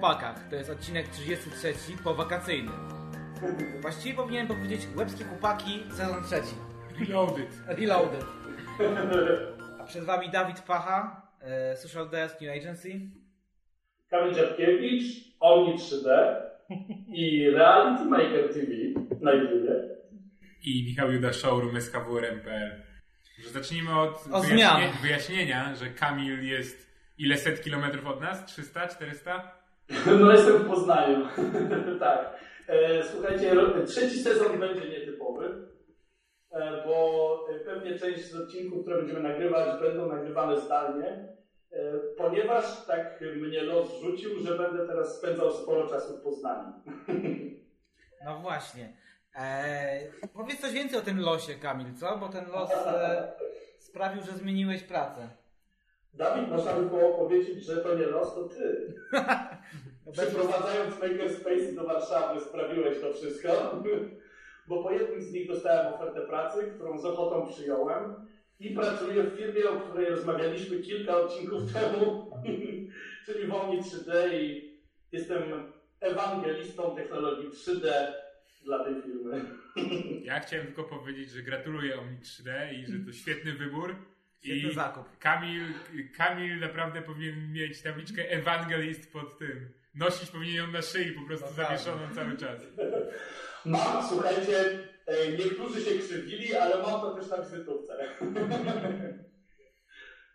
Chłopakach. To jest odcinek 33 po wakacyjny. Właściwie powinienem powiedzieć Łebskie Chłopaki sezon trzeci. Reloaded. Reloaded. A przed wami Dawid Pacha, e, Social Desk New Agency. Kamil Dziadkiewicz, Omni 3D i Reality Maker TV na YouTubie. I Michał Juda Showroom SKWRM.pl. Że zacznijmy od O wyjaśnie- zmian. wyjaśnienia, że Kamil jest ile set kilometrów od nas? 300? 400? No jestem w Poznaniu. tak. E, słuchajcie, trzeci sezon będzie nietypowy, e, bo e, pewnie część z odcinków, które będziemy nagrywać, będą nagrywane zdalnie, ponieważ tak mnie los rzucił, że będę teraz spędzał sporo czasu w Poznaniu. No właśnie. Powiedz coś więcej o tym losie, Kamil, co? Bo ten los e, sprawił, że zmieniłeś pracę. Dawid, można by było powiedzieć, że to nie los, to ty. Przeprowadzając Makerspace do Warszawy sprawiłeś to wszystko, bo po jednym z nich dostałem ofertę pracy, którą z ochotą przyjąłem i pracuję w firmie, o której rozmawialiśmy kilka odcinków temu, czyli w Omni 3D i jestem ewangelistą technologii 3D dla tej firmy. Ja chciałem tylko powiedzieć, że gratuluję Omni 3D i że to świetny wybór. I zakup. Kamil, Kamil naprawdę powinien mieć tabliczkę ewangelist pod tym. Nosić powinien ją na szyi po prostu Dokładnie. zawieszoną cały czas. Mam, słuchajcie, e, niektórzy się krzywili, ale mam to też na wizytówce.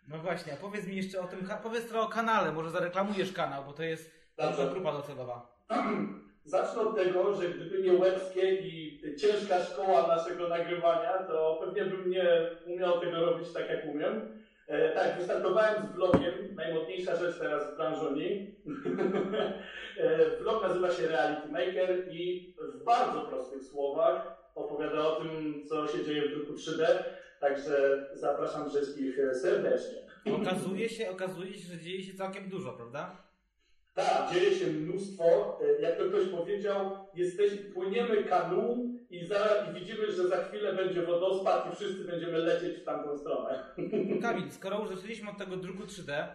No właśnie, a powiedz mi jeszcze o tym, powiedz trochę o kanale, może zareklamujesz kanał, bo to jest Dobrze. duża grupa docelowa. Zacznę od tego, że gdyby nie łebskie i ciężka szkoła naszego nagrywania, to pewnie bym nie umiał tego robić tak, jak umiem. E, tak, wystartowałem z vlogiem, najmodniejsza rzecz teraz w branżoni. e, vlog nazywa się Reality Maker i w bardzo prostych słowach opowiada o tym, co się dzieje w druku 3D, także zapraszam wszystkich serdecznie. Okazuje się, okazuje się, że dzieje się całkiem dużo, prawda? Tak, dzieje się mnóstwo. E, Jak to ktoś powiedział, jesteśmy, płyniemy kanu i, za, i widzimy, że za chwilę będzie wodospad i wszyscy będziemy lecieć w tamtą stronę. Kamil, skoro już zaczęliśmy od tego druku 3D,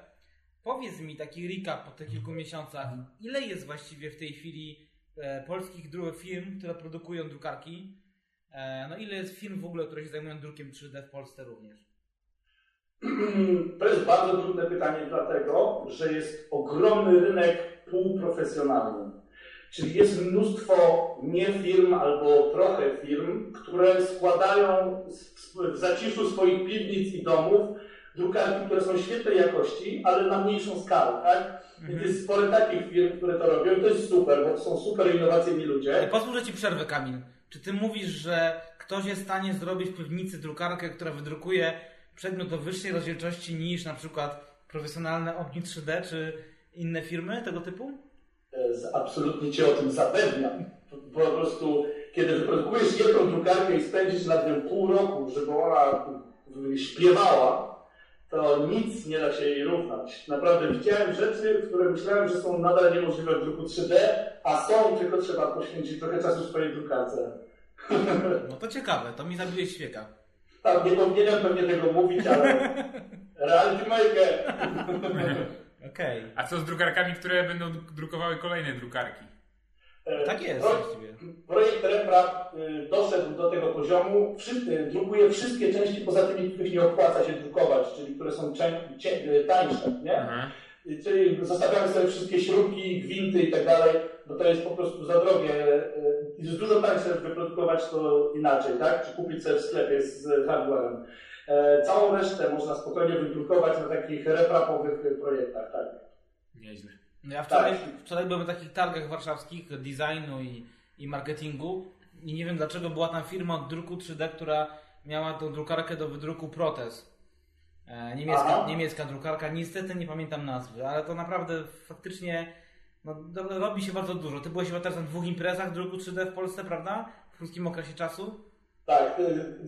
powiedz mi taki recap po tych kilku miesiącach, ile jest właściwie w tej chwili e, polskich firm, które produkują drukarki? E, no ile jest firm w ogóle, które się zajmują drukiem 3D w Polsce również? To jest bardzo trudne pytanie, dlatego że jest ogromny rynek półprofesjonalny. Czyli jest mnóstwo nie firm albo trochę firm, które składają w- zaciszu swoich piwnic i domów drukarki, które są świetnej jakości, ale na mniejszą skalę, tak? Więc jest sporo takich firm, które to robią i to jest super, bo to są super innowacyjni ludzie. Pozwól, że Ci przerwę, Kamil. Czy Ty mówisz, że ktoś jest w stanie zrobić w piwnicy drukarkę, która wydrukuje przedmiot o wyższej rozdzielczości niż na przykład profesjonalne Omni 3D czy inne firmy tego typu? E, Absolutnie Cię o tym zapewniam. Po, prostu, kiedy wyprodukujesz jedną drukarkę i spędzisz nad nią pół roku, żeby ona śpiewała, to nic nie da się jej równać. Naprawdę widziałem rzeczy, które myślałem, że są nadal niemożliwe w druku 3D, a są, tylko trzeba poświęcić trochę czasu swojej drukarce. No to ciekawe, to mi zabije świeka. Tak, nie powinienem pewnie tego mówić, ale reality maker. Okej. A co z drukarkami, które będą drukowały kolejne drukarki? E, Tak jest pro- właściwie. Projekt Repra y, doszedł do tego poziomu, wszyscy, drukuje wszystkie części poza tymi, których nie opłaca się drukować, czyli które są tańsze, nie? Aha. Y, Czyli zostawiamy sobie wszystkie śrubki, gwinty i tak dalej, bo to jest po prostu za drogie. y, Jest dużo tańsze wyprodukować to inaczej, tak? Czy kupić sobie w sklepie z hardwarem. E, Całą resztę można spokojnie wydrukować na takich reprapowych projektach, tak? Nieźle. No ja wczoraj, Tak. wczoraj byłem na takich targach warszawskich designu i, i marketingu i nie wiem dlaczego była tam firma od druku 3D, która miała tą drukarkę do wydruku protez. E, niemiecka, Aha. niemiecka drukarka, niestety nie pamiętam nazwy, ale to naprawdę faktycznie no, robi się bardzo dużo. Ty byłeś chyba teraz na dwóch imprezach druku 3D w Polsce, prawda? W krótkim okresie czasu. Tak,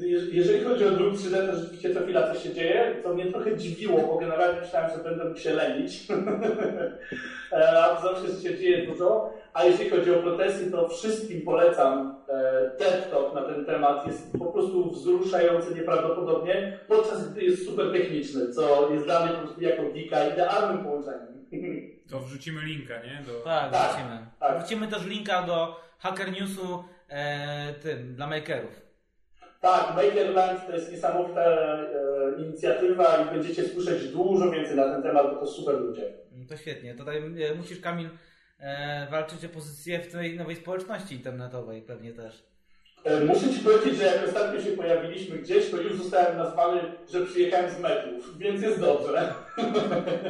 y, je- jeżeli chodzi o druk 3D, to rzeczywiście co chwila coś się dzieje, co mnie trochę dziwiło, bo generalnie myślałem, że będę mógł się lenić, E, a zawsze się dzieje dużo. A jeśli chodzi o protesty, to wszystkim polecam e, TED Talk na ten temat. Jest po prostu wzruszający nieprawdopodobnie, podczas gdy jest super techniczny, co jest dla mnie po prostu jako geeka idealnym połączeniem. To wrzucimy linka, nie? Do... Tak, Tak, wrzucimy. tak. Wrzucimy też linka do Hacker Newsu e, tym, dla makerów. Tak, Makerland to jest niesamowita e, inicjatywa i będziecie słyszeć dużo więcej na ten temat, bo to super ludzie. Mm, To świetnie. Tutaj e, musisz, Kamil, e, walczyć o pozycję w tej nowej społeczności internetowej pewnie też. E, Muszę Ci powiedzieć, że jak ostatnio się pojawiliśmy gdzieś, to już zostałem nazwany, że przyjechałem z metrów, więc jest dobrze.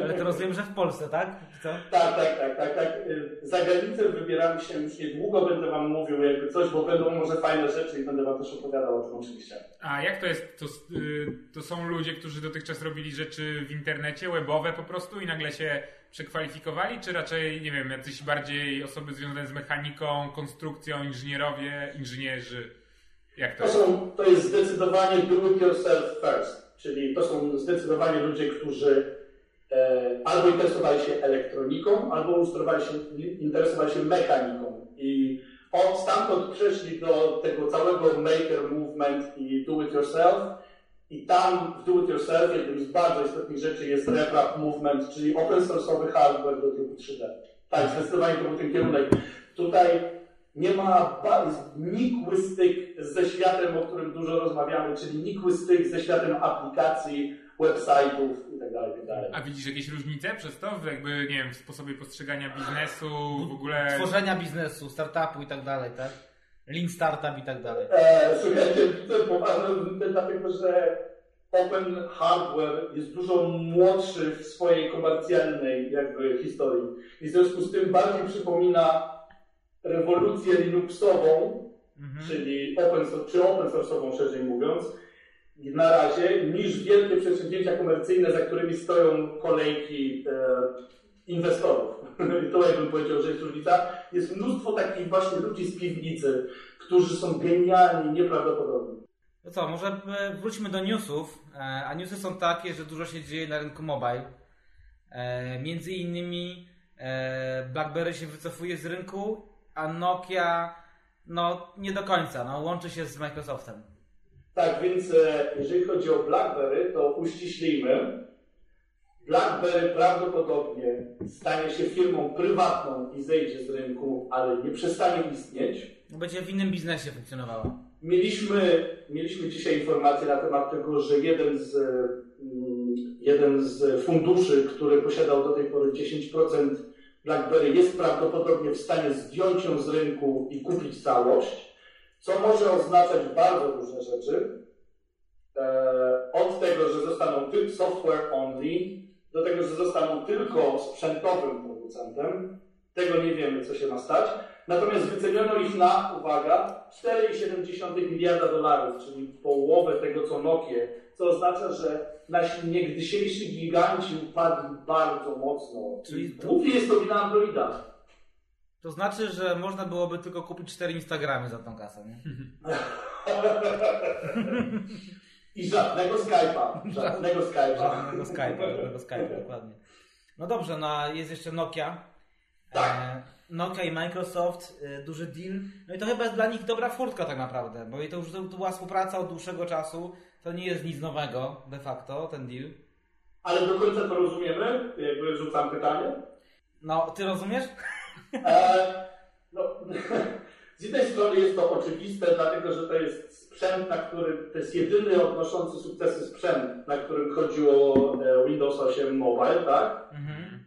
Ale to rozumiem, że w Polsce, tak? Co? Tak, tak, tak, tak, tak. Y, Za granicę wybieramy się już niedługo, będę Wam mówił jakby coś, bo będą może fajne rzeczy i będę Wam też opowiadał o tym oczywiście. A jak to jest? To, y, to są ludzie, którzy dotychczas robili rzeczy w internecie, webowe po prostu i nagle się przekwalifikowali, czy raczej, nie wiem, jacyś bardziej osoby związane z mechaniką, konstrukcją, inżynierowie, inżynierzy? Jak to To, jest? są, to jest zdecydowanie do it yourself first, czyli to są zdecydowanie ludzie, którzy e, albo interesowali się elektroniką, albo interesowali się, interesowali się mechaniką. I od stamtąd przeszli do tego całego maker movement i do it yourself. I tam w do it yourself jednym z bardzo istotnych rzeczy jest RevRap movement, czyli open source'owy hardware do typu 3D. Tak, zdecydowanie to był ten kierunek. Tutaj nie ma nikły styk ze światem, o którym dużo rozmawiamy, czyli nikły styk ze światem aplikacji, website'ów itd. itd. A widzisz jakieś różnice przez to? W jakby, nie wiem, w sposobie postrzegania biznesu, w ogóle... Tworzenia biznesu, startupu i tak dalej, tak? Lean startup i tak dalej. E, słuchajcie, to jest poważne, dlatego że open hardware jest dużo młodszy w swojej komercjalnej jakby historii. I w związku z tym bardziej przypomina rewolucję Linuxową, Mhm. czyli open, czy open source'ową szerzej mówiąc, na razie, niż wielkie przedsięwzięcia komercyjne, za którymi stoją kolejki e, inwestorów. I to jakbym powiedział, że jest różnica. Jest mnóstwo takich właśnie ludzi z piwnicy, którzy są genialni, nieprawdopodobni. No co, może e, wróćmy do newsów. E, A newsy są takie, że dużo się dzieje na rynku mobile. E, Między innymi BlackBerry się wycofuje z rynku, a Nokia no nie do końca, no łączy się z Microsoftem. Tak, więc jeżeli chodzi o BlackBerry, to uściślimy. BlackBerry prawdopodobnie stanie się firmą prywatną i zejdzie z rynku, ale nie przestanie istnieć. No, Będzie w innym biznesie funkcjonowała. Mieliśmy, mieliśmy dzisiaj informację na temat tego, że jeden z, mm, jeden z funduszy, który posiadał do tej pory 10% BlackBerry, jest prawdopodobnie w stanie zdjąć ją z rynku i kupić całość, co może oznaczać bardzo różne rzeczy. E, od tego, że zostaną tylko software only, do tego, że zostaną tylko sprzętowym producentem. Tego nie wiemy, co się ma stać. Natomiast wyceniono ich na, uwaga, 4,7 miliarda dolarów, czyli połowę tego, co Nokia, co oznacza, że nasi niegdysiejsi giganci upadli bardzo mocno. Czyli Czyli to- głównie jest to wina Androida. To znaczy, że można byłoby tylko kupić cztery Instagramy za tą kasę, nie? I żadnego Skype'a. Żadnego Skype'a. Żadnego Skype'a, żadnego Skype'a, dokładnie. No dobrze, no jest jeszcze Nokia. Tak. E, Nokia i Microsoft, e, duży deal. No i to chyba jest dla nich dobra furtka tak naprawdę, bo i to już to była współpraca od dłuższego czasu. To nie jest nic nowego de facto, ten deal. Ale do końca to rozumiemy? Jakby rzucam pytanie. No, ty rozumiesz? E, no, z jednej strony jest to oczywiste, dlatego że to jest sprzęt, na który to jest jedyny odnoszący sukcesy sprzęt, na którym chodziło e, Windows 8 Mobile, tak? Mhm.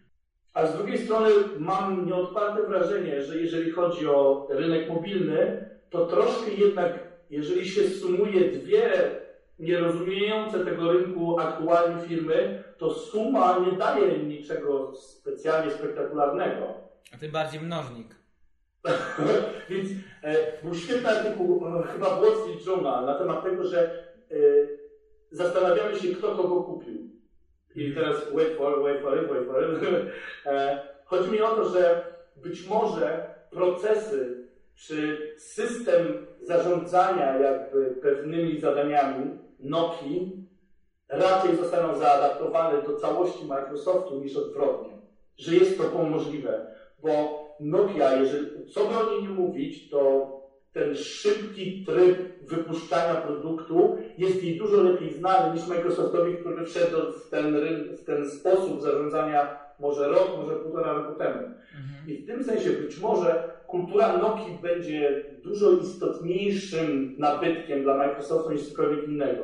A z drugiej strony mam nieodparte wrażenie, że jeżeli chodzi o rynek mobilny, to troszkę jednak, jeżeli się sumuje dwie nierozumiejące tego rynku aktualnie firmy, to suma nie daje niczego specjalnie spektakularnego. A tym bardziej mnożnik. Więc e, był świetny artykuł, e, chyba w Wall Street Journal, na temat tego, że e, zastanawiamy się, kto kogo kupił. I teraz wait for, wait for it, wait for it. E, chodzi mi o to, że być może procesy czy system zarządzania jakby pewnymi zadaniami Nokii raczej zostaną zaadaptowane do całości Microsoftu niż odwrotnie. Że jest to możliwe, bo Nokia, jeżeli, co by o niej nie mówić, to ten szybki tryb wypuszczania produktu jest jej dużo lepiej znany niż Microsoftowi, który wszedł w ten, w ten sposób zarządzania może rok, może półtora roku temu. I w tym sensie być może kultura Nokii będzie dużo istotniejszym nabytkiem dla Microsoftu niż cokolwiek innego.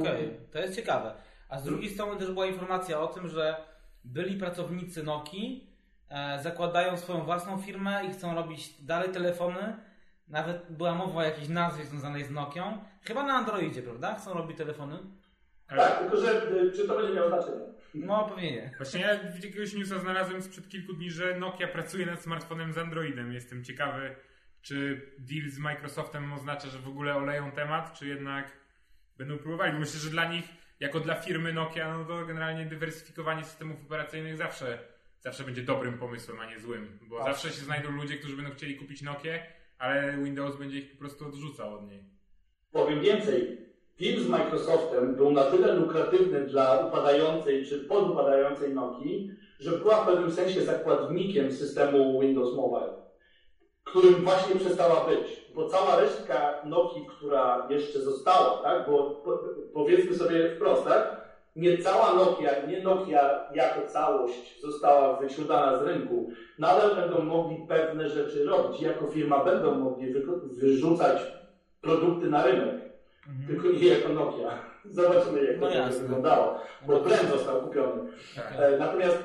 Okej, to jest ciekawe. A z drugiej strony też była informacja o tym, że byli pracownicy Nokii zakładają swoją własną firmę i chcą robić dalej telefony. Nawet była mowa o jakiejś nazwie związanej z Nokią. Chyba na Androidzie, prawda? Chcą robić telefony? Tak, tylko że y, czy to będzie miało znaczenie? No, pewnie nie. Właśnie ja jakiegoś newsa znalazłem sprzed kilku dni, że Nokia pracuje nad smartfonem z Androidem. Jestem ciekawy, czy deal z Microsoftem oznacza, że w ogóle oleją temat, czy jednak będą próbowali. Bo myślę, że dla nich, jako dla firmy Nokia, no to generalnie dywersyfikowanie systemów operacyjnych zawsze, zawsze będzie dobrym pomysłem, a nie złym. Bo Tak. zawsze się znajdą ludzie, którzy będą chcieli kupić Nokię, ale Windows będzie ich po prostu odrzucał od niej. Powiem więcej. Deal z Microsoftem był na tyle lukratywny dla upadającej czy podupadającej Nokii, że była w pewnym sensie zakładnikiem systemu Windows Mobile, którym właśnie przestała być. Bo cała resztka Nokii, która jeszcze została, tak? Bo po, powiedzmy sobie wprost, tak? Nie cała Nokia, nie Nokia jako całość została wysiudana z rynku. Nadal będą mogli pewne rzeczy robić. Jako firma będą mogli wy- wyrzucać produkty na rynek. Tylko nie jako Nokia. Zobaczymy, jak to No będzie jasne. wyglądało. Bo brand został kupiony. E, natomiast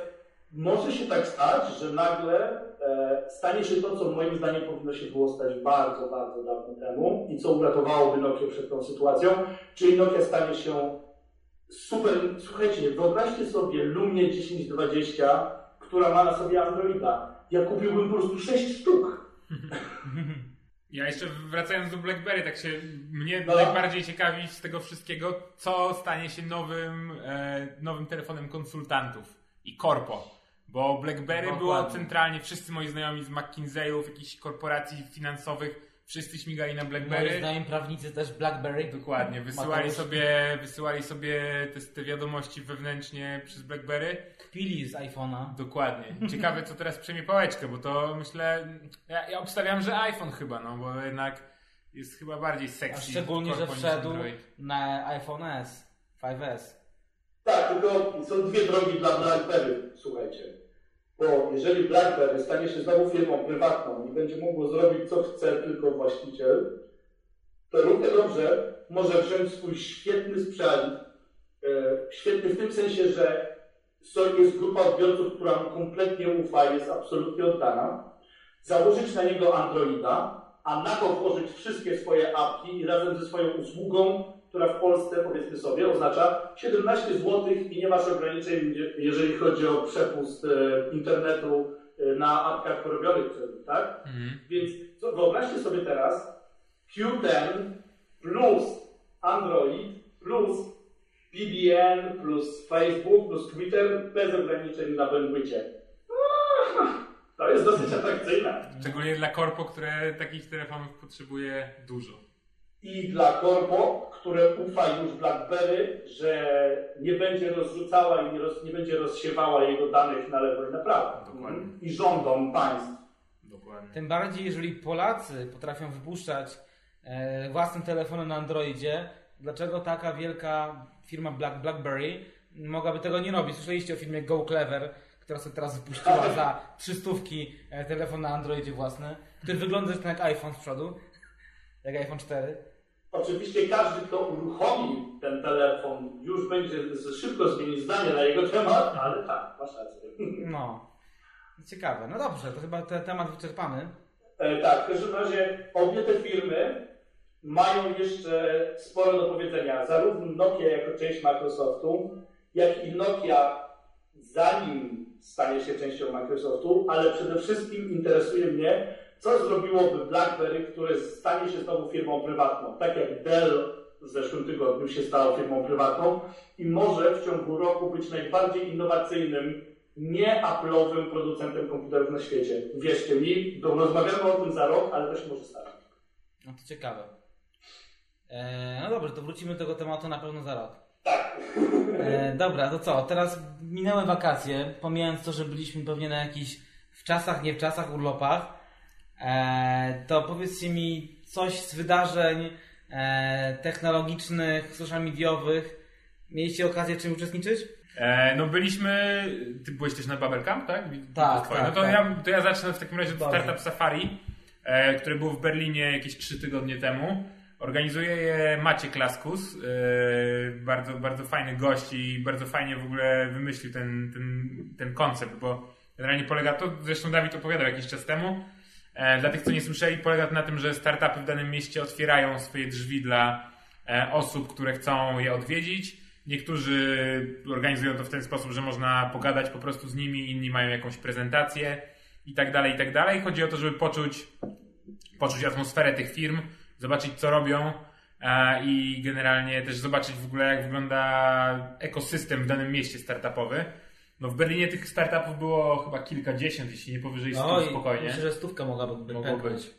może się tak stać, że nagle e, stanie się to, co moim zdaniem powinno się było stać bardzo, bardzo dawno temu i co uratowałoby Nokia przed tą sytuacją, czyli Nokia stanie się super. Słuchajcie, wyobraźcie sobie Lumię 1020, która ma na sobie Androida. Ja kupiłbym po prostu 6 sztuk. Ja jeszcze wracając do BlackBerry, tak się mnie No. najbardziej ciekawi z tego wszystkiego, co stanie się nowym, e, nowym telefonem konsultantów i korpo. Bo BlackBerry Dokładnie. było centralnie, wszyscy moi znajomi z McKinseyów, jakichś korporacji finansowych, wszyscy śmigali na Moi BlackBerry. znajomi prawnicy też BlackBerry. Dokładnie, wysyłali Mateusz. sobie, wysyłali sobie te, te wiadomości wewnętrznie przez BlackBerry. Kpili z iPhone'a. Dokładnie. Ciekawe, co teraz przejmie pałeczkę, bo to myślę, ja, ja obstawiam, że iPhone chyba, no bo jednak jest chyba bardziej A sexy. szczególnie, że wszedł na iPhone S, 5S. Tak, tylko są dwie drogi dla BlackBerry, słuchajcie. Bo jeżeli BlackBerry stanie się znowu firmą prywatną i będzie mogło zrobić co chce tylko właściciel, to równie dobrze może wziąć swój świetny sprzęt, e, świetny w tym sensie, że jest grupa odbiorców, która mu kompletnie ufa, jest absolutnie oddana, założyć na niego Androida, a na to włożyć wszystkie swoje apki i razem ze swoją usługą, która w Polsce, powiedzmy sobie, oznacza 17 zł i nie masz ograniczeń, jeżeli chodzi o przepust e, internetu e, na apkach porobionych przez nich, tak? Mhm. Więc co, wyobraźcie sobie teraz Q10 plus Android plus BBN plus Facebook plus Twitter bez ograniczeń na bandwidthie. To jest dosyć atrakcyjne. Szczególnie dla korpo, które takich telefonów potrzebuje dużo. I dla korpo, które ufa już BlackBerry, że nie będzie rozrzucała i nie, roz, nie będzie rozsiewała jego danych na lewo i na prawo. Dokładnie. I rządom państw. Dokładnie. Tym bardziej, jeżeli Polacy potrafią wypuszczać e, własne telefony na Androidzie, dlaczego taka wielka firma Black, BlackBerry mogłaby tego nie robić? Słyszeliście o firmie Go Clever, która sobie teraz wypuściła za 300 e, telefon na Androidzie własny, który wygląda zresztą jak iPhone z przodu, jak iPhone 4. Oczywiście każdy, kto uruchomi ten telefon, już będzie szybko zmienić zdanie na jego temat, ale tak, masz rację. No. Ciekawe. No dobrze, to chyba ten temat wyczerpany. E, tak, w każdym razie obie te firmy mają jeszcze sporo do powiedzenia. Zarówno Nokia jako część Microsoftu, jak i Nokia zanim stanie się częścią Microsoftu, ale przede wszystkim interesuje mnie, co zrobiłoby BlackBerry, które stanie się znowu firmą prywatną. Tak jak Dell w zeszłym tygodniu się stało firmą prywatną i może w ciągu roku być najbardziej innowacyjnym, nie Apple'owym producentem komputerów na świecie. Wierzcie mi, rozmawiamy o tym za rok, ale to się może stać. No to ciekawe. E, no dobrze, to wrócimy do tego tematu na pewno za rok. Tak. E, dobra, to co? Teraz minęły wakacje, pomijając to, że byliśmy pewnie na jakichś w czasach, nie w czasach urlopach. E, to powiedzcie mi coś z wydarzeń e, technologicznych, social mediowych. Mieliście okazję w czym uczestniczyć? E, no byliśmy, ty byłeś też na Bubble Camp, tak? Tak, tak, No to, tak. Ja, to ja zacznę w takim razie od Dobrze. Startup Safari, e, które było w Berlinie jakieś 3 tygodnie temu. Organizuje je Maciek Laskus, e, bardzo, bardzo fajny gość i bardzo fajnie w ogóle wymyślił ten, ten, ten koncept, bo generalnie polega to, zresztą Dawid opowiadał jakiś czas temu, dla tych, co nie słyszeli, polega to na tym, że startupy w danym mieście otwierają swoje drzwi dla e, osób, które chcą je odwiedzić. Niektórzy organizują to w ten sposób, że można pogadać po prostu z nimi, inni mają jakąś prezentację i tak dalej, i tak dalej. Chodzi o to, żeby poczuć, poczuć atmosferę tych firm, zobaczyć co robią e, i generalnie też zobaczyć w ogóle jak wygląda ekosystem w danym mieście startupowy. No w Berlinie tych startupów było chyba kilkadziesiąt, jeśli nie powyżej stu No spokojnie. myślę, że stówka mogłaby Mogło być.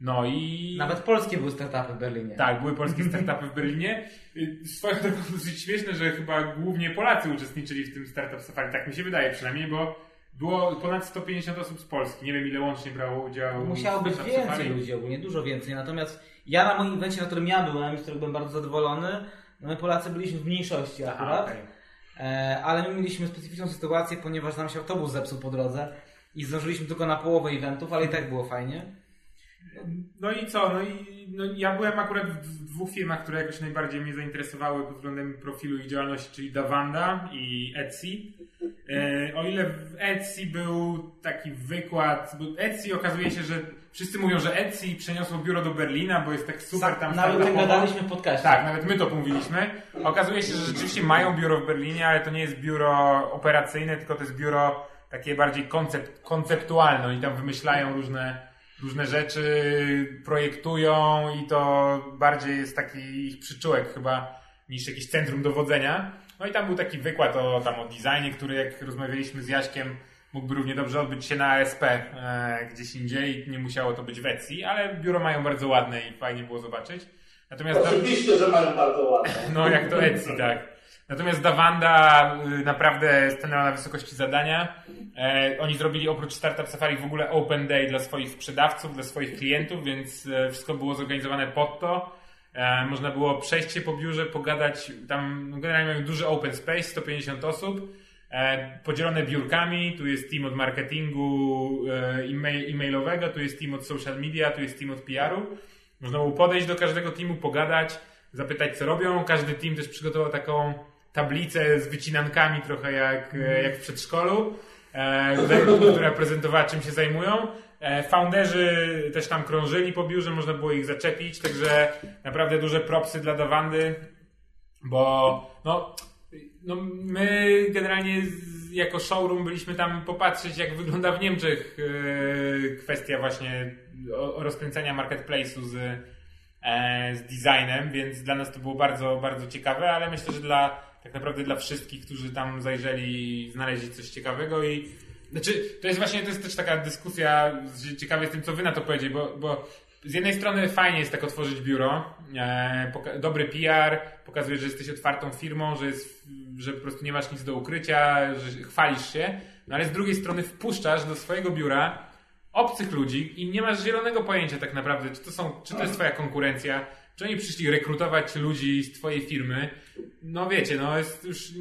No i... Nawet polskie były startupy w Berlinie. Tak, były polskie startupy w Berlinie. Y, Swoją drogą dosyć śmieszne, że chyba głównie Polacy uczestniczyli w tym Startup Safari. Tak mi się wydaje przynajmniej, bo było ponad 150 osób z Polski. Nie wiem ile łącznie brało udział Musiało być więcej Safari. ludzi ogólnie, dużo więcej. Natomiast ja na moim evencie, na którym ja byłem, z którego byłem bardzo zadowolony, no my Polacy byliśmy w mniejszości Aha, akurat. okej. E, ale my mieliśmy specyficzną sytuację, ponieważ nam się autobus zepsuł po drodze i zdążyliśmy tylko na połowę eventów, ale i tak było fajnie. No i co? No i no, ja byłem akurat w dwóch firmach, które jakoś najbardziej mnie zainteresowały pod względem profilu ich działalności, czyli Davanda i Etsy. E, o ile w Etsy był taki wykład, bo Etsy okazuje się, że wszyscy mówią, że Etsy przeniosło biuro do Berlina, bo jest tak super tam Nawet o tym gadaliśmy w podcaście. Tak, nawet my to mówiliśmy. Okazuje się, że rzeczywiście mają biuro w Berlinie, ale to nie jest biuro operacyjne, tylko to jest biuro takie bardziej koncept, konceptualne. Oni tam wymyślają różne, różne rzeczy, projektują i to bardziej jest taki ich przyczółek chyba niż jakieś centrum dowodzenia. No i tam był taki wykład o, tam o designie, który jak rozmawialiśmy z Jaśkiem, mógłby równie dobrze odbyć się na ASP e, gdzieś indziej. Nie musiało to być w Etsy, ale biuro mają bardzo ładne i fajnie było zobaczyć. Natomiast Oczywiście, że mają bardzo ładne. no, jak to Etsy, tak. Natomiast Davanda y, naprawdę stanęła na wysokości zadania. E, oni zrobili oprócz Startup Safari w ogóle Open Day dla swoich sprzedawców, dla swoich klientów, więc e, wszystko było zorganizowane pod to. E, można było przejść się po biurze, pogadać. Tam generalnie mają duży open space, 150 osób. E, podzielone biurkami. Tu jest team od marketingu e, e-mail, e-mailowego, tu jest team od social media, tu jest team od PR-u. Można było podejść do każdego teamu, pogadać, zapytać co robią. Każdy team też przygotował taką tablicę z wycinankami, trochę jak, jak w przedszkolu, która prezentowała czym się zajmują. E, Founderzy też tam krążyli po biurze, można było ich zaczepić, także naprawdę duże propsy dla Dawandy, bo no, no my generalnie jako showroom byliśmy tam popatrzeć, jak wygląda w Niemczech e, kwestia właśnie rozkręcania marketplace'u z, e, z designem, więc dla nas to było bardzo, bardzo ciekawe, ale myślę, że dla tak naprawdę dla wszystkich, którzy tam zajrzeli, znaleźli coś ciekawego i znaczy, to jest właśnie, to jest też taka dyskusja, że ciekawy jestem, co wy na to powiedzieć, bo, bo z jednej strony fajnie jest tak otworzyć biuro, e, poka- dobry PR, pokazuje, że jesteś otwartą firmą, że, jest, że po prostu nie masz nic do ukrycia, że chwalisz się, no ale z drugiej strony wpuszczasz do swojego biura obcych ludzi i nie masz zielonego pojęcia tak naprawdę, czy to, są, czy to jest twoja konkurencja, czy oni przyszli rekrutować ludzi z twojej firmy. No wiecie, no jest już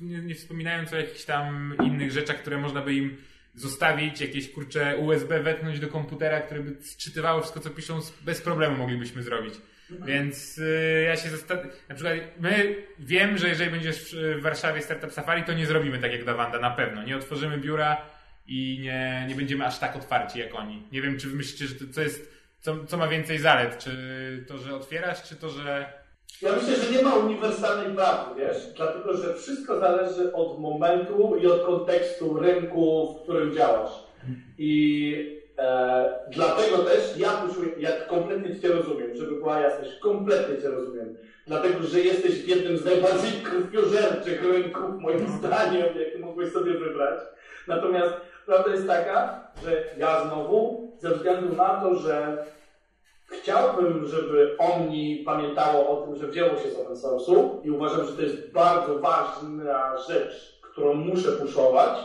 nie, nie wspominając o jakichś tam innych rzeczach, które można by im zostawić, jakieś kurcze USB wetknąć do komputera, które by sczytywało wszystko, co piszą, bez problemu moglibyśmy zrobić. Więc y, ja się zastanawiam, na przykład my wiem, że jeżeli będziesz w, Warszawie Startup Safari, to nie zrobimy tak jak Dawanda, na pewno. Nie otworzymy biura i nie, nie będziemy aż tak otwarci jak oni. Nie wiem, czy wy myślicie, że to co jest, co, co ma więcej zalet? Czy to, że otwierasz, czy to, że Ja myślę, że nie ma uniwersalnej prawdy, wiesz? Dlatego, że wszystko zależy od momentu i od kontekstu rynku, w którym działasz. I e, dlatego też ja, poszukuję, ja kompletnie Cię rozumiem, żeby była jasność, kompletnie Cię rozumiem. Dlatego, że jesteś w jednym z najbardziej krwiożerczych rynków, moim zdaniem, jaki mógłbyś sobie wybrać. Natomiast prawda jest taka, że ja znowu, ze względu na to, że Chciałbym, żeby Omni pamiętało o tym, że wzięło się z open source'u i uważam, że to jest bardzo ważna rzecz, którą muszę puszować,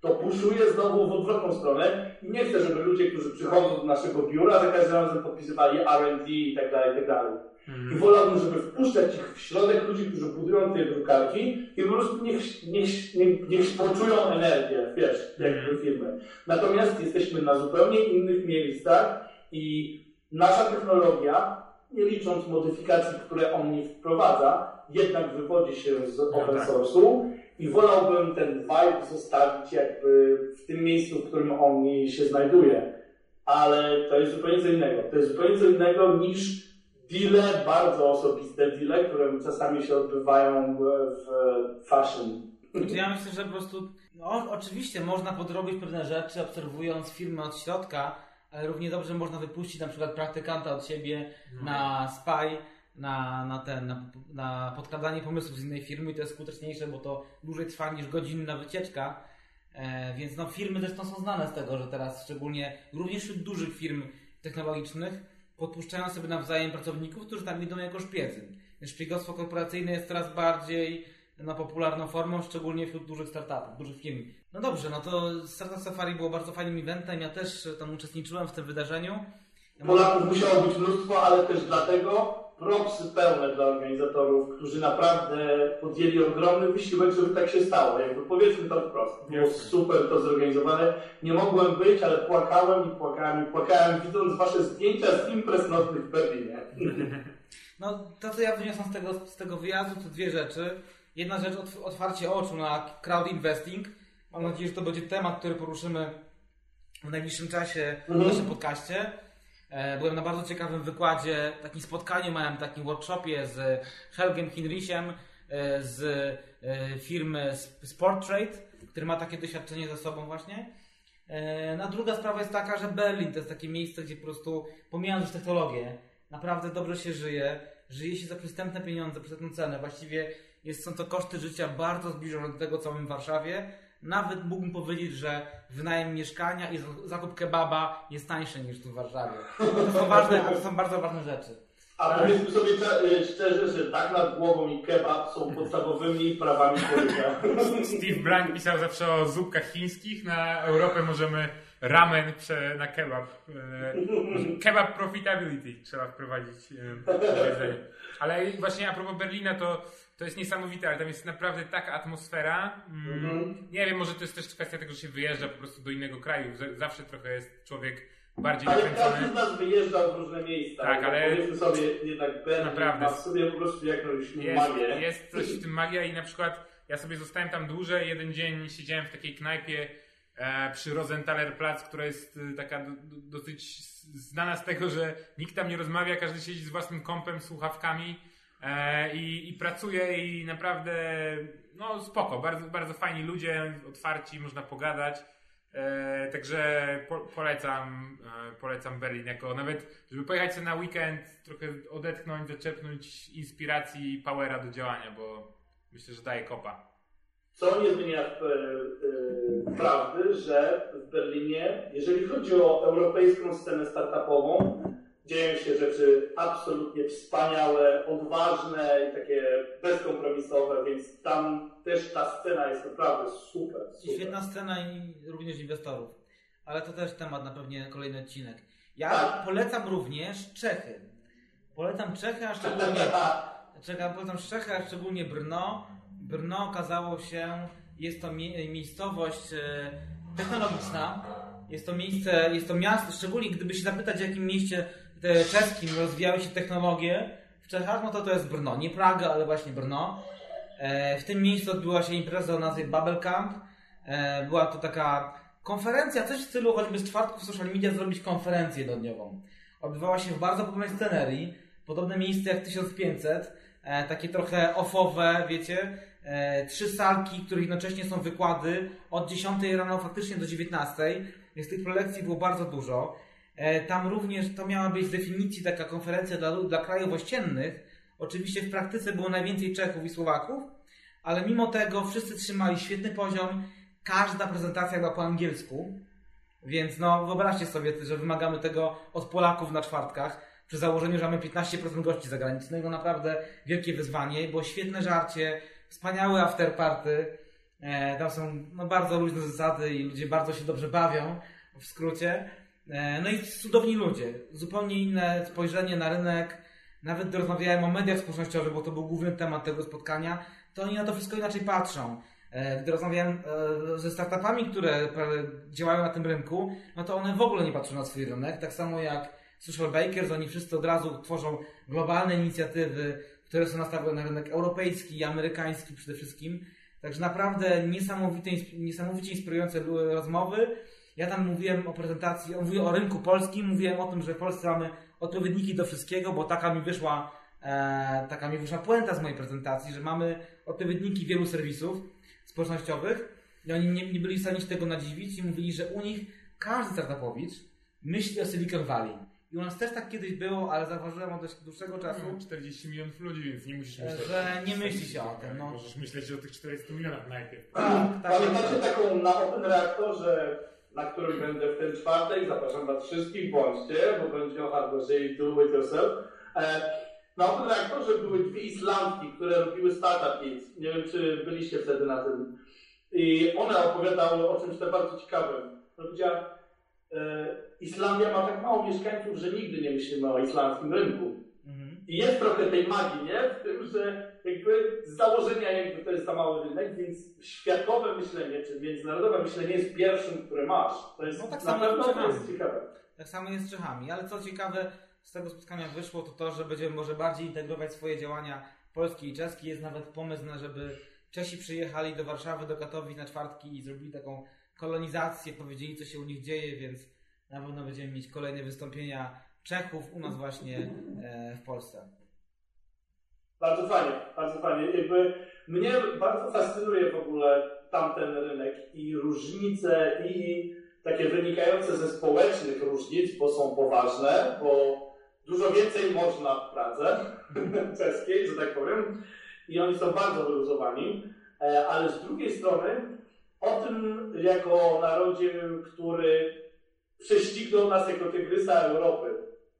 to puszuje znowu w odwrotną stronę i nie chcę, żeby ludzie, którzy przychodzą do naszego biura, za każdym razem podpisywali R&D i tak dalej, i tak dalej. I wolałbym, żeby wpuszczać ich w środek ludzi, którzy budują te drukarki i po prostu niech, niech, niech, niech poczują energię, wiesz, jakby firmy. Natomiast jesteśmy na zupełnie innych miejscach i nasza technologia, nie licząc modyfikacji, które on nie wprowadza, jednak wywodzi się z open tak. source'u i wolałbym ten vibe zostawić jakby w tym miejscu, w którym on się znajduje. Ale to jest zupełnie co innego. To jest zupełnie co innego niż deale, bardzo osobiste deale, które czasami się odbywają w, w fashion. Ja myślę, że po prostu, no, oczywiście można podrobić pewne rzeczy, obserwując firmy od środka, ale równie dobrze można wypuścić na przykład praktykanta od siebie na spy, na, na, ten, na, na podkradanie pomysłów z innej firmy i to jest skuteczniejsze, bo to dłużej trwa niż godzinna wycieczka. E, więc no, firmy zresztą są znane z tego, że teraz szczególnie również wśród dużych firm technologicznych podpuszczają sobie nawzajem pracowników, którzy tam idą jako szpiedzy. Szpiegostwo korporacyjne jest coraz bardziej no, popularną formą, szczególnie wśród dużych startupów, dużych firm. No dobrze, no to Startup Safari było bardzo fajnym eventem, ja też tam uczestniczyłem w tym wydarzeniu. Polaków musiało być mnóstwo, ale też dlatego propsy pełne dla organizatorów, którzy naprawdę podjęli ogromny wysiłek, żeby tak się stało. Jakby powiedzmy to wprost. Było super to zorganizowane. Nie mogłem być, ale płakałem i płakałem i płakałem, widząc wasze zdjęcia z imprez nocnych w Berlinie. No to, co ja wyniosłem z tego, z tego wyjazdu, to dwie rzeczy. Jedna rzecz, otw- otwarcie oczu na crowd investing. Mam nadzieję, że to będzie temat, który poruszymy w najbliższym czasie w Mhm. naszym podcaście. E, Byłem na bardzo ciekawym wykładzie, takim spotkaniu miałem, takim workshopie z Helgem Hinrichem e, z e, firmy Sp- Sporttrade, który ma takie doświadczenie ze sobą właśnie. No a druga sprawa jest taka, że Berlin to jest takie miejsce, gdzie po prostu pomijając już technologię, naprawdę dobrze się żyje, żyje się za przystępne pieniądze, przystępną cenę. Właściwie są to koszty życia bardzo zbliżone do tego, co mamy w Warszawie. Nawet mógłbym powiedzieć, że wynajem mieszkania i zakup kebaba jest tańszy niż tu w Warszawie. To są ważne, to są bardzo ważne rzeczy. A powiedzmy sobie e, szczerze, że tak nad głową i kebab są podstawowymi prawami człowieka. Steve Blank pisał zawsze o zupkach chińskich. Na Europę możemy ramen prze, na kebab. E, kebab profitability trzeba wprowadzić e, w jedzenie. Ale właśnie a propos Berlina, to, to jest niesamowite, ale tam jest naprawdę taka atmosfera. Mm, Mhm. Nie wiem, może to jest też kwestia tego, że się wyjeżdża po prostu do innego kraju. Zawsze trochę jest człowiek bardziej Ale każdy nakręcony. z nas wyjeżdżał w różne miejsca. Tak, ale- Powiedzmy sobie jednak Berlin Naprawdę. ma w sobie po prostu jakąś Jest, magię. jest coś w tym magia i na przykład ja sobie zostałem tam dłużej. Jeden dzień siedziałem w takiej knajpie e, przy Rosenthaler Platz, która jest e, taka do, do, dosyć znana z tego, że nikt tam nie rozmawia, każdy siedzi z własnym kompem, słuchawkami i, i pracuje i naprawdę no spoko, bardzo, bardzo fajni ludzie, otwarci, można pogadać. E, także po, polecam, e, polecam Berlin jako nawet, żeby pojechać sobie na weekend, trochę odetchnąć, zaczerpnąć inspiracji i powera do działania, bo myślę, że daje kopa. Co nie zmienia e, e, prawdy, że w Berlinie, jeżeli chodzi o europejską scenę startupową, dzieją się rzeczy absolutnie wspaniałe, odważne i takie bezkompromisowe, więc tam też ta scena jest naprawdę super. Super. świetna scena i również inwestorów. Ale to też temat na pewnie kolejny odcinek. Ja Tak. polecam również Czechy. Polecam Czechy, a szczególnie Czekam, polecam Czechy, a szczególnie Brno. Brno okazało się, jest to mie- miejscowość e, technologiczna. Jest to miejsce, jest to miasto, szczególnie gdyby się zapytać, w jakim mieście czeskim rozwijały się technologie w Czechach, no to to jest Brno. Nie Praga, ale właśnie Brno. E, w tym miejscu odbyła się impreza o nazwie Bubble Camp. E, była to taka konferencja, coś w stylu choćby z czwartku w social media zrobić konferencję dniową. Odbywała się w bardzo popularnej scenerii, podobne miejsce jak 1500, e, takie trochę offowe, wiecie, trzy salki, których jednocześnie są wykłady od 10 rano faktycznie do 19, więc tych prelekcji było bardzo dużo. E, tam również to miała być z definicji taka konferencja dla, dla krajów ościennych. Oczywiście w praktyce było najwięcej Czechów i Słowaków, ale mimo tego wszyscy trzymali świetny poziom. Każda prezentacja była po angielsku, więc no wyobraźcie sobie, że wymagamy tego od Polaków na czwartkach przy założeniu, że mamy 15% gości zagranicznych. No naprawdę wielkie wyzwanie. Było świetne żarcie, wspaniały afterparty. E, tam są no, bardzo luźne zasady i ludzie bardzo się dobrze bawią, w skrócie. E, no i cudowni ludzie. Zupełnie inne spojrzenie na rynek. Nawet rozmawiałem o mediach społecznościowych, bo to był główny temat tego spotkania, to oni na to wszystko inaczej patrzą. E, gdy rozmawiałem e, ze startupami, które działają na tym rynku, no to one w ogóle nie patrzą na swój rynek. Tak samo jak Social Bakers, oni wszyscy od razu tworzą globalne inicjatywy, które są nastawione na rynek europejski i amerykański przede wszystkim. Także naprawdę niesamowite, niesamowicie inspirujące były rozmowy. Ja tam mówiłem o prezentacji, mówiłem o rynku polskim, mówiłem o tym, że w Polsce mamy odpowiedniki do wszystkiego, bo taka mi wyszła, e, taka mi wyszła puenta z mojej prezentacji, że mamy odpowiedniki wielu serwisów społecznościowych i oni nie, nie byli w stanie się tego nadziwić i mówili, że u nich każdy startupowicz myśli o Silicon Valley. I u nas też tak kiedyś było, ale zauważyłem od dość dłuższego czasu, 40 milionów ludzi, więc nie musisz myśleć. że nie myśli się o tym. No. Możesz myśleć o tych 400 milionach najpierw. Tak, tak, Pamiętacie tak. taką na Open Reaktorze, na którym będę w ten czwartek? Zapraszam Was wszystkich, bądźcie, bo będzie o hardware i do it yourself. Na Open Reaktorze były dwie Islandki, które robiły Startup Kids. Nie wiem, czy byliście wtedy na tym. I one opowiadały o czymś bardzo ciekawym. Powiedziała, e, Islandia ma tak mało mieszkańców, że nigdy nie myślimy o islandzkim rynku. Mhm. I jest trochę tej magii, nie? W tym, że jakby z założenia jakby to jest za mały rynek, więc światowe myślenie, czy międzynarodowe myślenie jest pierwszym, które masz. To jest No tak na samo pewno to jest Czechami. ciekawe. Tak samo jest z Czechami, ale co ciekawe, z tego spotkania wyszło to to, że będziemy może bardziej integrować swoje działania polskie i czeskie. Jest nawet pomysł na, żeby Czesi przyjechali do Warszawy, do Katowic na czwartki i zrobili taką kolonizację, powiedzieli co się u nich dzieje, więc na pewno będziemy mieć kolejne wystąpienia Czechów u nas właśnie e, w Polsce. Bardzo fajnie, bardzo fajnie. Jakby mnie bardzo fascynuje w ogóle tamten rynek i różnice i takie wynikające ze społecznych różnic, bo są poważne, bo dużo więcej można w Pradze czeskiej, że tak powiem, i oni są bardzo wyluzowani, E, ale z drugiej strony o tym jako narodzie, który prześcignął nas jako tygrysa Europy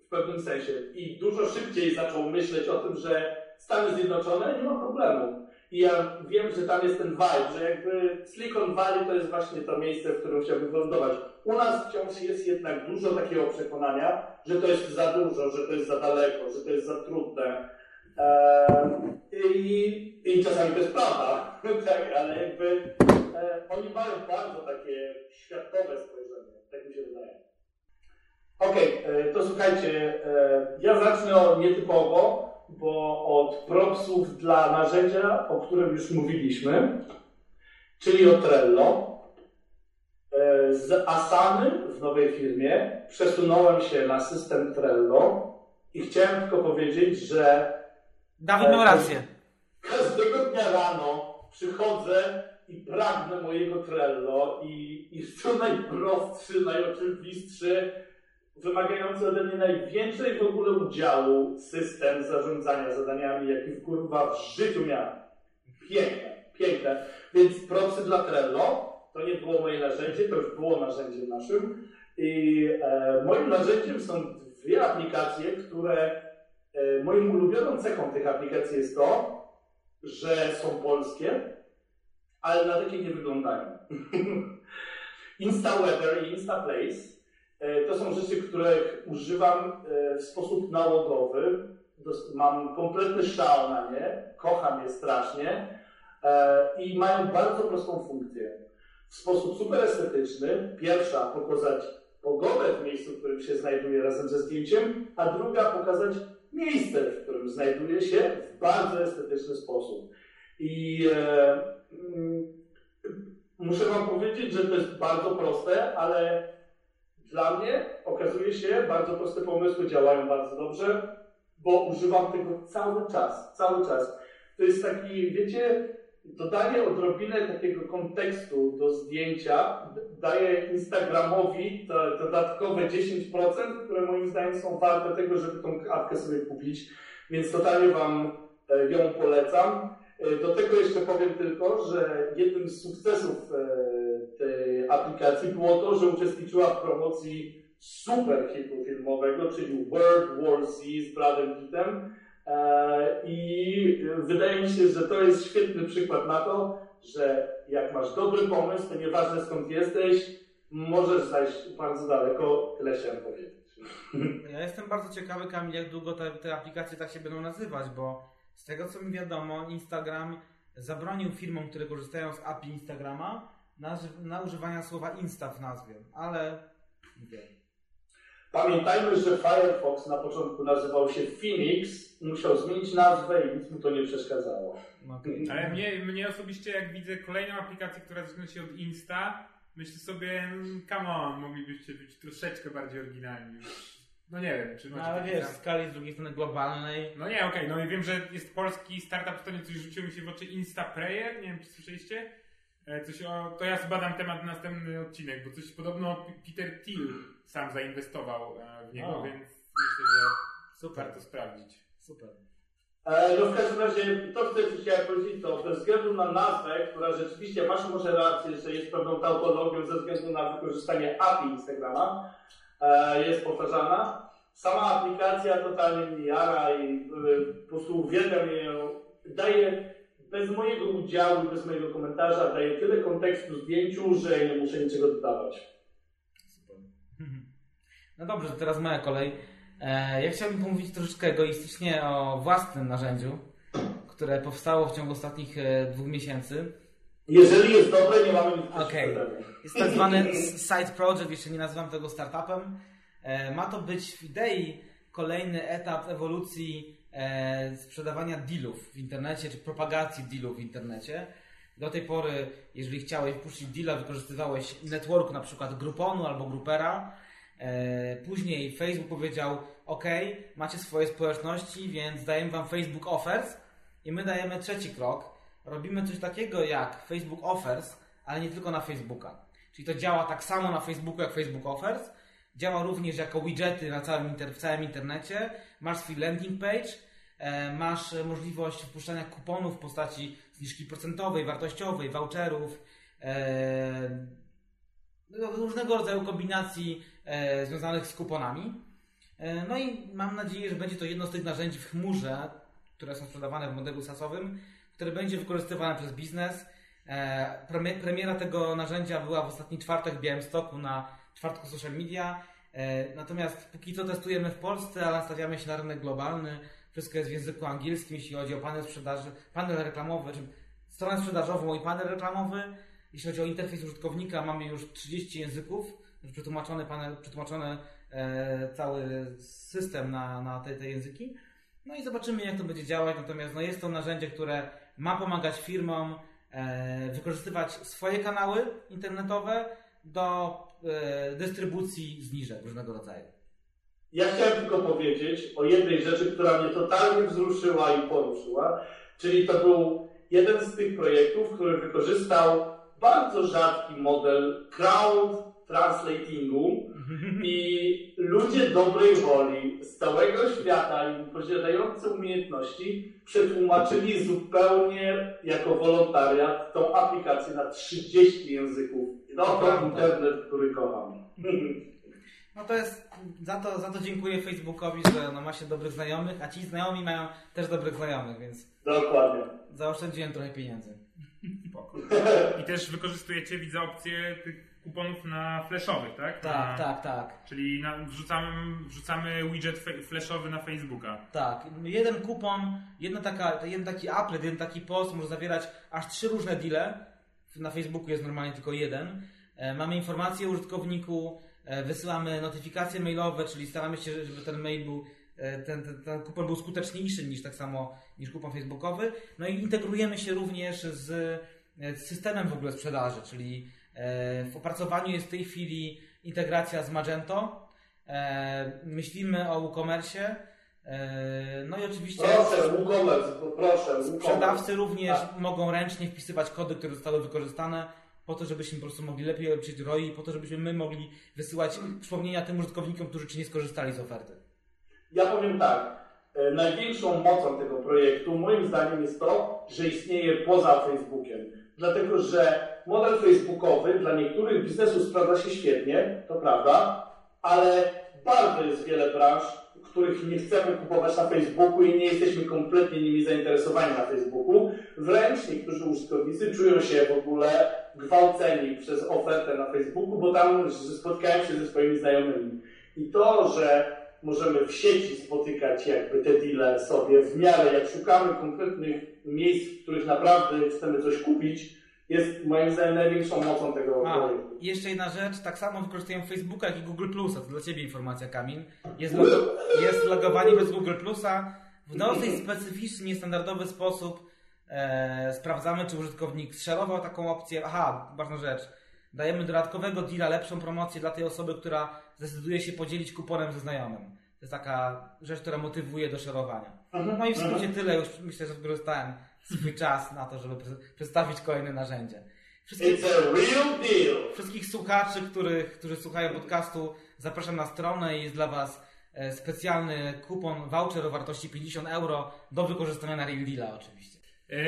w pewnym sensie i dużo szybciej zaczął myśleć o tym, że Stany Zjednoczone nie ma problemu. I ja wiem, że tam jest ten vibe, że jakby Silicon Valley to jest właśnie to miejsce, w którym chciałbym wylądować. U nas wciąż jest jednak dużo takiego przekonania, że to jest za dużo, że to jest za daleko, że to jest za trudne. Eee, i, I czasami to jest prawda, tak, ale jakby e, oni mają bardzo takie światowe spojrzenie, tak mi się wydaje. Okej, e, to słuchajcie, e, ja zacznę nietypowo, bo od propsów dla narzędzia, o którym już mówiliśmy, czyli o Trello. E, Z Asany w nowej firmie przesunąłem się na system Trello i chciałem tylko powiedzieć, że Dawid miał rację. każdego dnia rano przychodzę i pragnę mojego Trello i jest to najprostszy, najoczywistszy, wymagający ode mnie najwięcej w ogóle udziału system zarządzania zadaniami, jaki w kurwa w życiu miałem. Piękne, piękne. Więc propsy dla Trello, to nie było moje narzędzie, to już było narzędzie naszym. I e, moim narzędziem są dwie aplikacje, które e, moim ulubioną cechą tych aplikacji jest to, że są polskie, ale na takie nie wyglądają. InstaWeather i InstaPlace to są rzeczy, których używam e, w sposób nałogowy. Mam kompletny szał na nie, kocham je strasznie e, i mają bardzo prostą funkcję. W sposób super estetyczny, pierwsza pokazać pogodę w miejscu, w którym się znajduje razem ze zdjęciem, a druga pokazać miejsce, w którym znajduje się w bardzo estetyczny sposób. I e, mm, muszę Wam powiedzieć, że to jest bardzo proste, ale dla mnie okazuje się, bardzo proste pomysły działają bardzo dobrze, bo używam tego cały czas, cały czas. To jest taki, wiecie, dodanie odrobinę takiego kontekstu do zdjęcia daje Instagramowi to dodatkowe 10%, które moim zdaniem są warte tego, żeby tą apkę sobie kupić, więc totalnie Wam e, ją polecam. E, Do tego jeszcze powiem tylko, że jednym z sukcesów e, aplikacji było to, że uczestniczyła w promocji super hitu filmowego, czyli World War Z z Bradem Pittem. E, I wydaje mi się, że to jest świetny przykład na to, że jak masz dobry pomysł, to nieważne skąd jesteś, możesz zajść bardzo daleko, tyle chciałem powiedzieć. Ja jestem bardzo ciekawy, Kamil, jak długo te, te aplikacje tak się będą nazywać, bo z tego co mi wiadomo, Instagram zabronił firmom, które korzystają z API Instagrama, na, na używania słowa Insta w nazwie, ale nie wiem. Pamiętajmy, że Firefox na początku nazywał się Phoenix, musiał zmienić nazwę i nic mu to nie przeszkadzało. Okej. Ale mnie, mnie osobiście, jak widzę kolejną aplikację, która zaczyna się od Insta, myślę sobie, mm, come on, moglibyście być troszeczkę bardziej oryginalni. już. No nie wiem, czy No, macie ale wiesz, w skali z drugiej strony globalnej, No nie, okej, no i wiem, że jest polski startup, ostatnio coś rzuciło mi się w oczy InstaPrayer, nie wiem czy słyszeliście? E, Coś o, to ja zbadam temat na następny odcinek, bo coś podobno Peter Thiel sam zainwestował e, w niego, O. więc myślę, że super, warto sprawdzić. super. E, No w każdym razie to, co chciałem powiedzieć, to bez względu na nazwę, która rzeczywiście masz może rację, że jest pewną tautologią ze względu na wykorzystanie API Instagrama, e, jest powtarzana. Sama aplikacja totalnie mnie jara i e, po prostu uwielbiam ją. Daje bez mojego udziału, bez mojego komentarza, daje tyle kontekstu zdjęciu, że nie muszę niczego dodawać. Super. No dobrze, to teraz moja kolej. E, ja chciałbym pomówić troszeczkę egoistycznie o własnym narzędziu, które powstało w ciągu ostatnich e, dwóch miesięcy. Jeżeli jest dobre, nie mamy nic Okej. temu. Jest tak zwany side project, jeszcze nie nazywam tego startupem. E, ma to być w idei kolejny etap ewolucji e, sprzedawania dealów w internecie, czy propagacji dealów w internecie. Do tej pory, jeżeli chciałeś puścić deala, wykorzystywałeś network na przykład Grouponu albo Groupera. E, później Facebook powiedział, ok, macie swoje społeczności, więc dajemy wam Facebook Offers i my dajemy trzeci krok. Robimy coś takiego jak Facebook Offers, ale nie tylko na Facebooka. Czyli to działa tak samo na Facebooku jak Facebook Offers. Działa również jako widgety na całym inter, w całym internecie. Masz swój landing page, e, masz e, możliwość wpuszczania kuponów w postaci zniżki procentowej, wartościowej, voucherów, e, no, różnego rodzaju kombinacji związanych z kuponami. No i mam nadzieję, że będzie to jedno z tych narzędzi w chmurze, które są sprzedawane w modelu SaaS-owym, które będzie wykorzystywane przez biznes. Premi- Premiera tego narzędzia była w ostatni czwartek w Białymstoku na czwartku social media. E, Natomiast póki co testujemy w Polsce, ale nastawiamy się na rynek globalny. Wszystko jest w języku angielskim, jeśli chodzi o panel sprzedaży, panel reklamowy, czy stronę sprzedażową i panel reklamowy. Jeśli chodzi o interfejs użytkownika, mamy już 30 języków, już przetłumaczony, panel, przetłumaczony e, cały system na, na te, te języki. No i zobaczymy, jak to będzie działać. Natomiast no, jest to narzędzie, które ma pomagać firmom e, wykorzystywać swoje kanały internetowe do dystrybucji zniżek różnego rodzaju. Ja chciałem tylko powiedzieć o jednej rzeczy, która mnie totalnie wzruszyła i poruszyła, czyli to był jeden z tych projektów, który wykorzystał bardzo rzadki model crowd translatingu i ludzie dobrej woli z całego świata i posiadający umiejętności przetłumaczyli zupełnie jako wolontariat tą aplikację na 30 języków. No to Prawda. internet, który kocham. No to jest, za to, za to dziękuję Facebookowi, że no, ma się dobrych znajomych, a ci znajomi mają też dobrych znajomych, więc Dokładnie. zaoszczędziłem trochę pieniędzy. Spoko. I też wykorzystujecie, widzę, opcję tych kuponów na flashowych, tak? Tak, na, tak, tak. Czyli na, wrzucamy, wrzucamy widget fe- flashowy na Facebooka. Tak, jeden kupon, jedna taka, jeden taki applet, jeden taki post może zawierać aż trzy różne deale. Na Facebooku jest normalnie tylko jeden. E, Mamy informacje o użytkowniku, e, wysyłamy notyfikacje mailowe, czyli staramy się, żeby ten mail był, e, ten, ten, ten kupon był skuteczniejszy niż tak samo niż kupon facebookowy. No i integrujemy się również z z systemem w ogóle sprzedaży, czyli w opracowaniu jest w tej chwili integracja z Magento. Myślimy o e-commerce. E, No i oczywiście Proszę, WooCommerce, proszę, sprzedawcy również Tak. mogą ręcznie wpisywać kody, które zostały wykorzystane po to, żebyśmy po prostu mogli lepiej obliczyć ROI, po to, żebyśmy my mogli wysyłać przypomnienia tym użytkownikom, którzy czy nie skorzystali z oferty. Ja powiem tak. e, Największą mocą tego projektu moim zdaniem jest to, że istnieje poza Facebookiem. Dlatego, że model facebookowy dla niektórych biznesów sprawdza się świetnie, to prawda, ale bardzo jest wiele branż, których nie chcemy kupować na Facebooku i nie jesteśmy kompletnie nimi zainteresowani na Facebooku. Wręcz niektórzy użytkownicy czują się w ogóle gwałceni przez ofertę na Facebooku, bo tam spotkają się ze swoimi znajomymi. I to, że możemy w sieci spotykać jakby te deale sobie w miarę, jak szukamy konkretnych miejsc, w których naprawdę chcemy coś kupić, jest moim zdaniem największą mocą tego A, projektu. jeszcze jedna rzecz, tak samo wykorzystują Facebooka, jak i Google Plusa. To dla Ciebie informacja, Kamil. Jest, logo, jest logowanie bez Google Plusa. W dosyć specyficzny, niestandardowy sposób e, sprawdzamy, czy użytkownik szerował taką opcję. Aha, ważna rzecz. Dajemy dodatkowego deala, lepszą promocję dla tej osoby, która zdecyduje się podzielić kuponem ze znajomym. To jest taka rzecz, która motywuje do szerowania. No i w skrócie tyle. Już myślę, że wykorzystałem swój czas na to, żeby przedstawić kolejne narzędzie. Wszystkie, It's a real deal. Wszystkich słuchaczy, których, którzy słuchają podcastu, zapraszam na stronę i jest dla Was e, specjalny kupon, voucher o wartości 50 euro do wykorzystania na Real Deala oczywiście. Yy,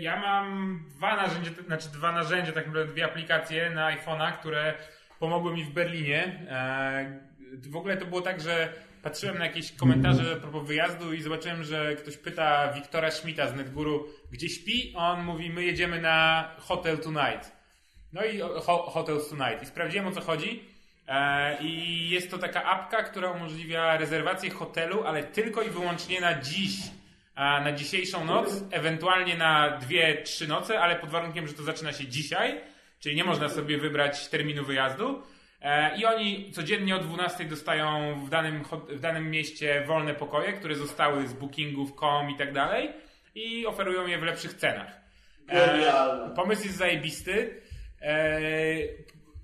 Ja mam dwa narzędzia, znaczy dwa narzędzia, tak naprawdę dwie aplikacje na iPhone'a, które pomogły mi w Berlinie. Yy, W ogóle to było tak, że patrzyłem na jakieś komentarze propos wyjazdu i zobaczyłem, że ktoś pyta Wiktora Schmidta z NetGuru, gdzie śpi. On mówi, my jedziemy na Hotel Tonight. No i ho, Hotels Tonight. I sprawdziłem o co chodzi. E, I jest to taka apka, która umożliwia rezerwację hotelu, ale tylko i wyłącznie na dziś. Na dzisiejszą noc, ewentualnie na dwie, trzy noce, ale pod warunkiem, że to zaczyna się dzisiaj, czyli nie można sobie wybrać terminu wyjazdu. E, I oni codziennie o 12 dostają w danym, w danym mieście wolne pokoje, które zostały z bookingów, com i tak dalej i oferują je w lepszych cenach. E, Genialne. Pomysł jest zajebisty. E,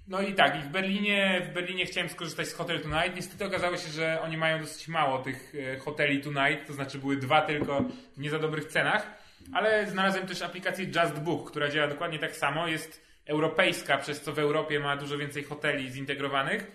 No i tak, i w Berlinie, w Berlinie chciałem skorzystać z Hotel Tonight. Niestety okazało się, że oni mają dosyć mało tych hoteli Tonight, to znaczy były dwa tylko w nie za dobrych cenach. Ale znalazłem też aplikację Just Book, która działa dokładnie tak samo. Jest europejska, przez co w Europie ma dużo więcej hoteli zintegrowanych.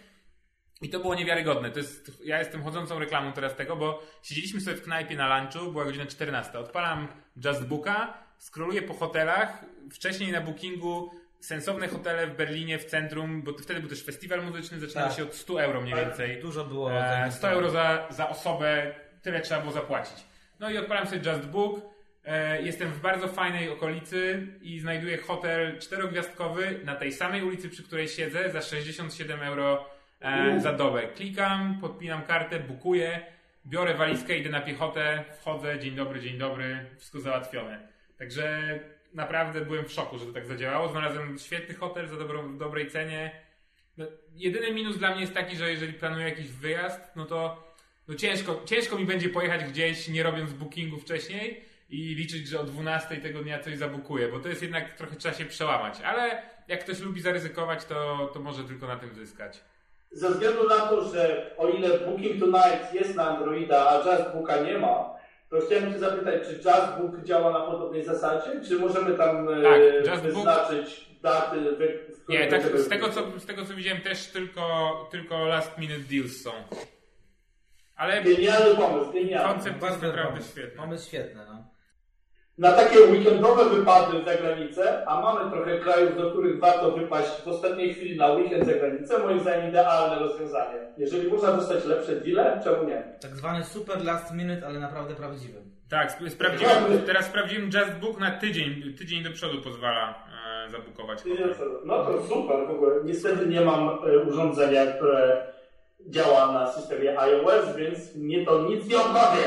I to było niewiarygodne. To jest, ja jestem chodzącą reklamą teraz tego, bo siedzieliśmy sobie w knajpie na lunchu, była godzina 14. Odpalam Just Booka, scrolluję po hotelach. Wcześniej na bookingu sensowne hotele w Berlinie, w centrum, bo wtedy był też festiwal muzyczny, zaczynał Tak. się od 100 euro mniej więcej. Dużo było. E, 100 zainwestowane. euro za, za osobę, tyle trzeba było zapłacić. No i odpalam sobie Just Book. E, jestem w bardzo fajnej okolicy i znajduję hotel czterogwiazdkowy na tej samej ulicy, przy której siedzę, za 67 euro e, za dobę. Klikam, podpinam kartę, bukuję, biorę walizkę, idę na piechotę, wchodzę, dzień dobry, dzień dobry, wszystko załatwione. Także naprawdę byłem w szoku, że to tak zadziałało. Znalazłem świetny hotel za dobrą, w dobrej cenie. No, jedyny minus dla mnie jest taki, że jeżeli planuję jakiś wyjazd, no to no ciężko, ciężko mi będzie pojechać gdzieś, nie robiąc bookingu wcześniej i liczyć, że o 12 tego dnia coś zabukuję, bo to jest jednak trochę trzeba się przełamać. Ale jak ktoś lubi zaryzykować, to, to może tylko na tym zyskać. Ze względu na to, że o ile Booking Tonight jest na Androida, a Jazzbooka nie ma, to chciałem Cię zapytać, czy Jazzbook działa na podobnej zasadzie? Czy możemy tam e, Tak, Jazzbook- wyznaczyć daty, wy- w Nie, tak, z, tego, co, z tego co widziałem też tylko, tylko last minute deals są. Ale Genialny pomysł, genialny. koncept jest naprawdę świetny. Pomysł świetny, no. Na takie weekendowe wypady za granicę, a mamy trochę krajów, do których warto wypaść w ostatniej chwili na weekend za granicę, moim zdaniem idealne rozwiązanie. Jeżeli można dostać lepsze deale, czemu nie? Tak zwany super last minute, ale naprawdę prawdziwy. Tak, sp- sprawdziłem, teraz sprawdziłem Just Book na tydzień, tydzień do przodu pozwala e, zabukować. No to super w ogóle. Niestety nie mam e, urządzenia, które działa na systemie iOS, więc mnie to nic nie obchodzi.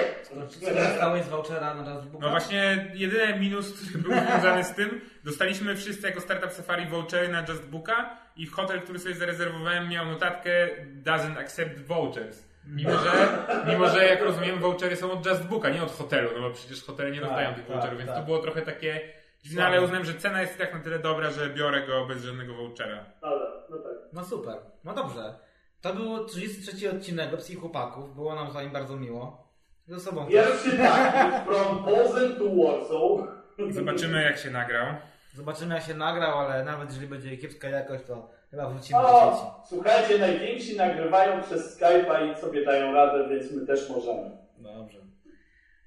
Czy korzystałeś z vouchera na Jazzbooka? No właśnie, jedyny minus, który był związany z tym, dostaliśmy wszyscy jako Startup Safari vouchery na Just Booka i hotel, który sobie zarezerwowałem miał notatkę doesn't accept vouchers. Mimo że, mimo, że jak rozumiem, vouchery są od Just Booka, nie od hotelu, no bo przecież hotele nie Tak, rozdają tych tak, voucherów, więc tak. to było trochę takie dziwne, ale uznałem, że cena jest i tak na tyle dobra, że biorę go bez żadnego vouchera. Ale, no tak. No super. No dobrze. To był 33 odcinek do Psich Chłopaków. Było nam z wami bardzo miło. Ze sobą. Pierwszy tak, from Posen to Warsaw. Zobaczymy jak się nagrał. Zobaczymy jak się nagrał, ale nawet jeżeli będzie kiepska jakość, to chyba wrócimy do sieci. O, słuchajcie, najwięksi nagrywają przez Skype'a i sobie dają radę, więc my też możemy. Dobrze.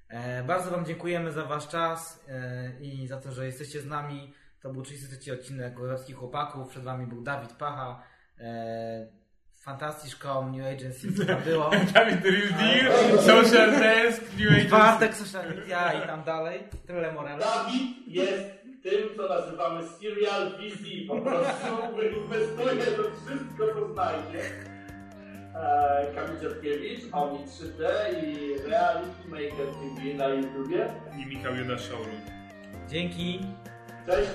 E, bardzo Wam dziękujemy za Wasz czas e, i za to, że jesteście z nami. To był 33 odcinek Gorowskich Chłopaków. Przed Wami był Dawid Pacha. E, Fantasy Szkoła New Agency, co tam było. Dawid The Real Deal, Social Desk, New Age. Bartek Social Media i tam dalej. Tyle Morel. Dawid jest tym, co nazywamy serial VC. Po prostu wyinwestuje to wszystko, co znajdzie. E, Kamil Dziadkiewicz, Oni 3D i Reality Maker TV na YouTubie. I Michał Joda Showroom. Dzięki. Cześć!